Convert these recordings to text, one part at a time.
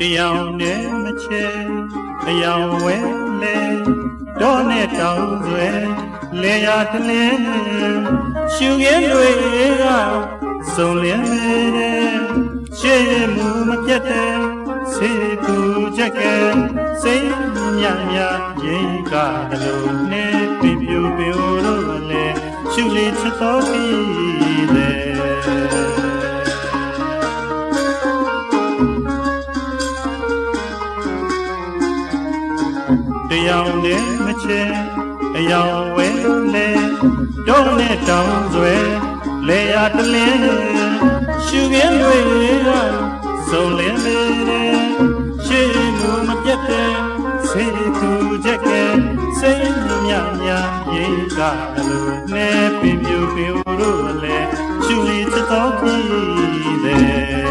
တရားနဲ့မချေအယောင်ဝဲလေတော့နဲ့တောင်းဆွဲလေရတလင်းရှူခဲ့တွေကစုံလင်းနေတဲ့ရှေ့မှုမပြတ်တဲ့စေသူချက်ကစိတ်ညညရင်ကားလို့နဲ့ပြပြပြလို့လေရှူလေးချတော်ပြီးတဲ့ တရားနဲ့မချေအယောင်ဝဲလေတော့နဲ့တောင်းဆွဲလေရတလင်းရှူခင်းတွေကစုံလင်းနေတဲ့ရှေးလူမပြတ်တဲ့စေသူချက်ကစိတ်မြမြရေးကားလို့နဲ့ပြပြပြလို့လေရှူလီချတော်ကြီးတဲ့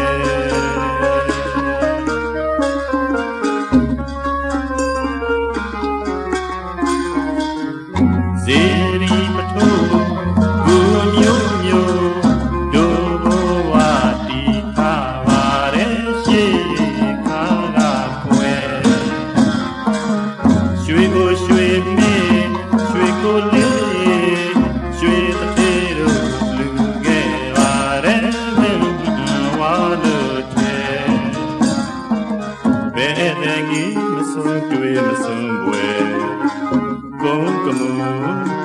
ဆုံးတွေ့မဆုံးွယ်ကုန်းကမူ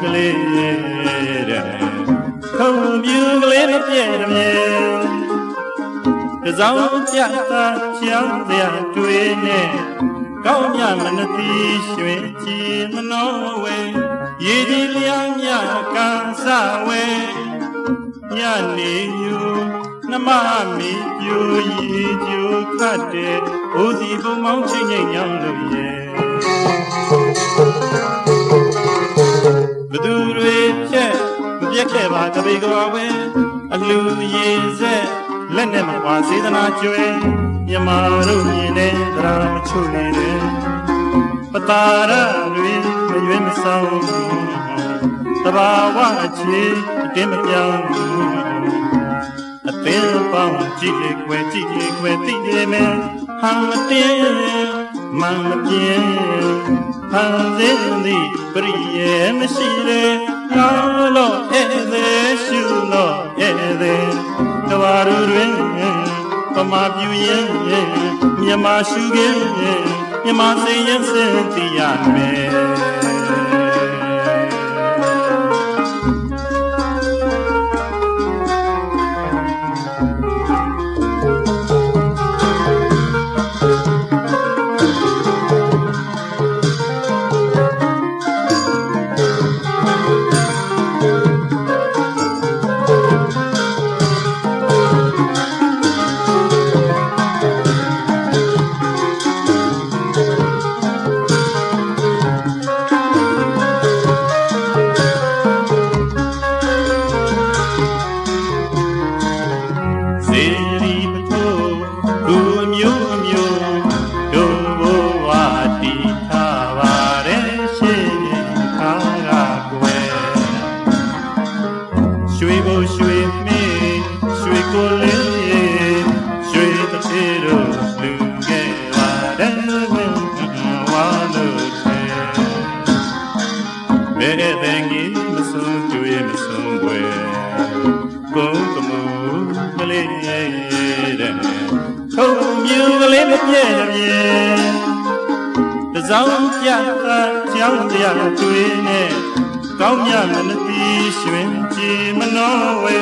ကလေးတဲ့ခုံပြူကလေးမပြည့်တယ်မြေတစောင်းပြတာချောင်းစရာတွေ့နဲ့ကောင်းမြမနတိရွှင်ကြည်မနောဝဲရည်ဒီလျာမြကန်စဝဲညနေယူနမမီပြူရည်ကျူခတ်တဲ့ဦးစီပုံမောင်းချင်းချင်းညောင်းလို့ရဲ့ ဘသူတွေဖြက်မပြက်ခဲ့ပါကပေကဝဝဲအလူရင်ဆက်လက်နဲ့မပါစေတနာကျွဲမြမာတို့မြင်တဲ့သရာမချုံနေတဲ့ပတာရတွေမရွေးမဆောင်တဘာဝအခြေအတင်းမပြောင်းအသင်းပေါင်းကြည့်လေခွဲကြည့်လေခွဲသိတယ်မယ်ဟာမတင်း မမပြင်းဖန်ဆင်းသည်ပရိယေမရှိလေကာလောဧသေးရှုလောဧသေးတဝရတွင်ပမာပြူရင်မြမရှိခင်မြမစိတ်ရင်စင်တိရမယ် ဘယ်တဲ့ကြီးမဆုံးတွေ့မဆုံးွယ်ကုန်းကမူကလေးတဲ့ထုံမြူကလေးမပြည့်ရပြေတစောင်းပြတာကြောင်းတရားတွေ့နဲ့ကောင်းမြမနတိရွှင်ကြည်မနောဝဲ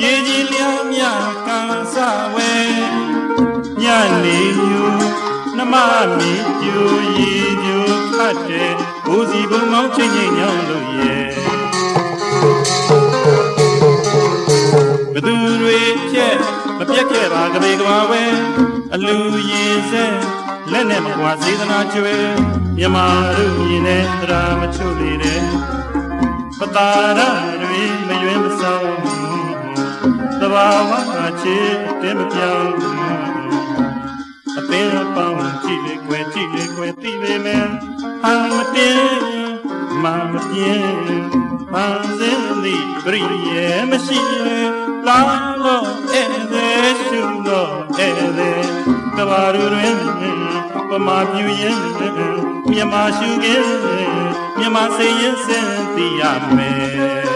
ရေကြီးလျားမြကန်စဝဲညနေယူနမမီပြူရီပြူခတ်တဲ့ ဦးစီဘုံမောင်းချင်းချင်းညောင်းလို့ရဲ့ဘသူတွေဖြက်မပြက်ခဲ့ပါကပေကဘာဝဲအလူရင်ဆက်လက်နဲ့မကွာစေတနာကျွဲမြမာတို့မြင်တဲ့သရာမချုလေတဲ့ပတာရတွေမယွင်းမဆောင်တဘာဝချေတင်းမပြောင်း အသေးပေါင်းကြည့်လေခွဲကြည့်လေခွဲသိပေမဲ့ဟာမတင်းမမပြင်းပန်းစင်းသည်ပရိယေမရှိလာလို့ဧည့်သည်ရှုလို့ဧည့်သည်တဘာရူတွင်ပမာပြူရင်မြမရှုခင်မြမစိတ်ရင်စင်သိရမယ်